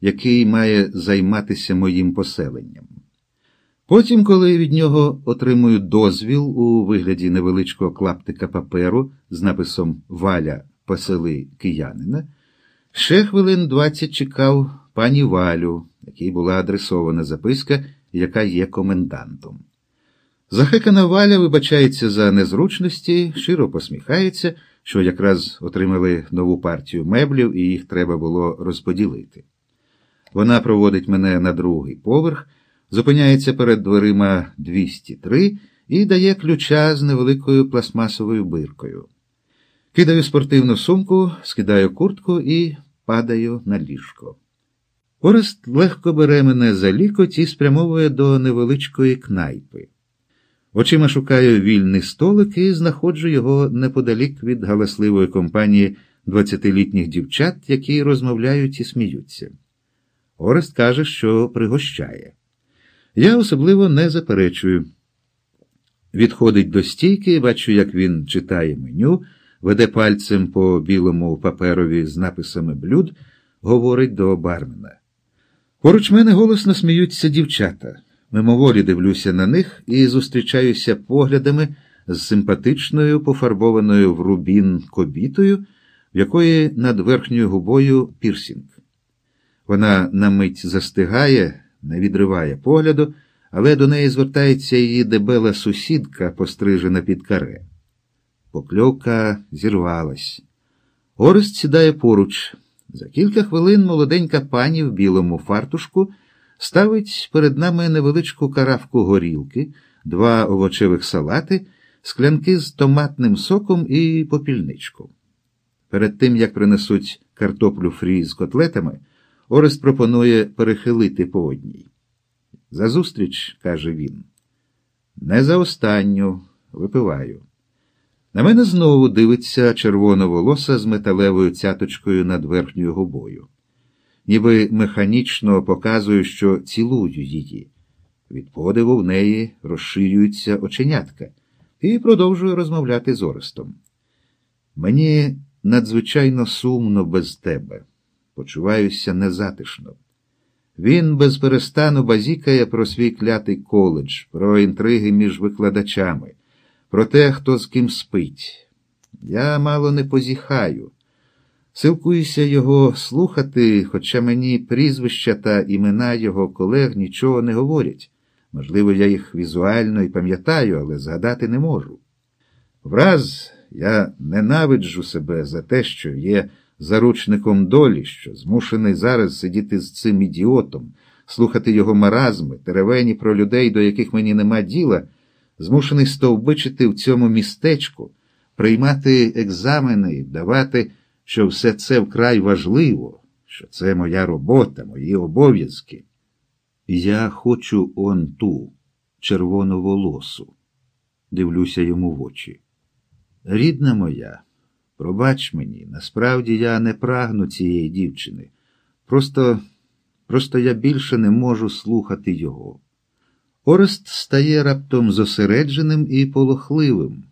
який має займатися моїм поселенням. Потім, коли від нього отримую дозвіл у вигляді невеличкого клаптика паперу з написом Валя посели киянина, ще хвилин двадцять чекав пані Валю, якій була адресована записка, яка є комендантом. Захикана Валя вибачається за незручності, широ посміхається, що якраз отримали нову партію меблів і їх треба було розподілити. Вона проводить мене на другий поверх, зупиняється перед дверима 203 і дає ключа з невеликою пластмасовою биркою. Кидаю спортивну сумку, скидаю куртку і падаю на ліжко. Орест легко бере мене за лікоть і спрямовує до невеличкої кнайпи. Очима шукаю вільний столик і знаходжу його неподалік від галасливої компанії двадцятилітніх дівчат, які розмовляють і сміються. Орест каже, що пригощає. Я особливо не заперечую. Відходить до стійки, бачу, як він читає меню, веде пальцем по білому паперові з написами блюд, говорить до бармена. Поруч мене голосно сміються дівчата. Мимоволі дивлюся на них і зустрічаюся поглядами з симпатичною, пофарбованою в рубін кобітою, в якої над верхньою губою пірсінг. Вона на мить застигає, не відриває погляду, але до неї звертається її дебела сусідка, пострижена під каре. Покльовка зірвалась. Орест сідає поруч. За кілька хвилин молоденька пані в білому фартушку ставить перед нами невеличку каравку горілки, два овочевих салати, склянки з томатним соком і попільничку. Перед тим, як принесуть картоплю фрі з котлетами, Орест пропонує перехилити по одній. За зустріч, каже він. Не за останню випиваю. На мене знову дивиться червона волоса з металевою цяточкою над верхньою губою. Ніби механічно показую, що цілую її. Від подиву в неї розширюються оченятка, і продовжую розмовляти з Орестом. Мені надзвичайно сумно без тебе, почуваюся незатишно. Він без перестану базікає про свій клятий коледж, про інтриги між викладачами про те, хто з ким спить. Я мало не позіхаю. Силкуюся його слухати, хоча мені прізвища та імена його колег нічого не говорять. Можливо, я їх візуально і пам'ятаю, але згадати не можу. Враз я ненавиджу себе за те, що є заручником долі, що змушений зараз сидіти з цим ідіотом, слухати його маразми, теревені про людей, до яких мені нема діла змушений стовбичити в цьому містечку, приймати екзамени і вдавати, що все це вкрай важливо, що це моя робота, мої обов'язки. Я хочу он ту червону волосу, дивлюся йому в очі. Рідна моя, пробач мені, насправді я не прагну цієї дівчини. Просто, Просто я більше не можу слухати його. Орест стає раптом зосередженим і полохливим.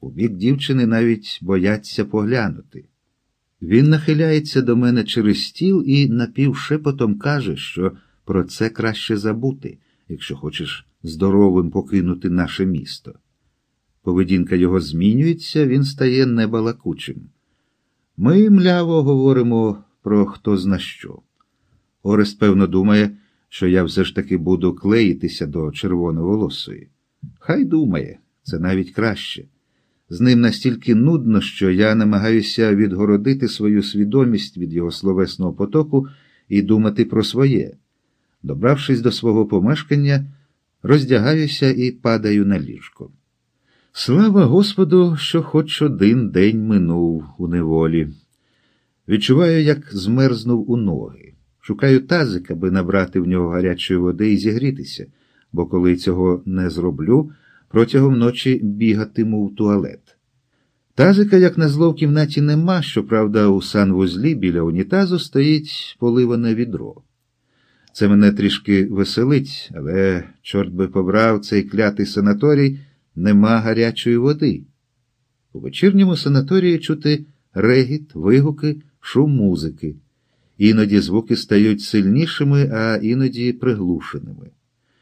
У бік дівчини навіть бояться поглянути. Він нахиляється до мене через стіл і напівшепотом каже, що про це краще забути, якщо хочеш здоровим покинути наше місто. Поведінка його змінюється, він стає небалакучим. Ми мляво говоримо про хто зна що. Орест, певно, думає що я все ж таки буду клеїтися до червоноволосої. Хай думає, це навіть краще. З ним настільки нудно, що я намагаюся відгородити свою свідомість від його словесного потоку і думати про своє. Добравшись до свого помешкання, роздягаюся і падаю на ліжко. Слава Господу, що хоч один день минув у неволі. Відчуваю, як змерзнув у ноги. Шукаю тазик, аби набрати в нього гарячої води і зігрітися, бо коли цього не зроблю, протягом ночі бігатиму в туалет. Тазика, як назло, в кімнаті нема, щоправда, у санвузлі біля унітазу стоїть поливане відро. Це мене трішки веселить, але, чорт би побрав, цей клятий санаторій нема гарячої води. У вечірньому санаторії чути регіт, вигуки, шум музики Іноді звуки стають сильнішими, а іноді приглушеними.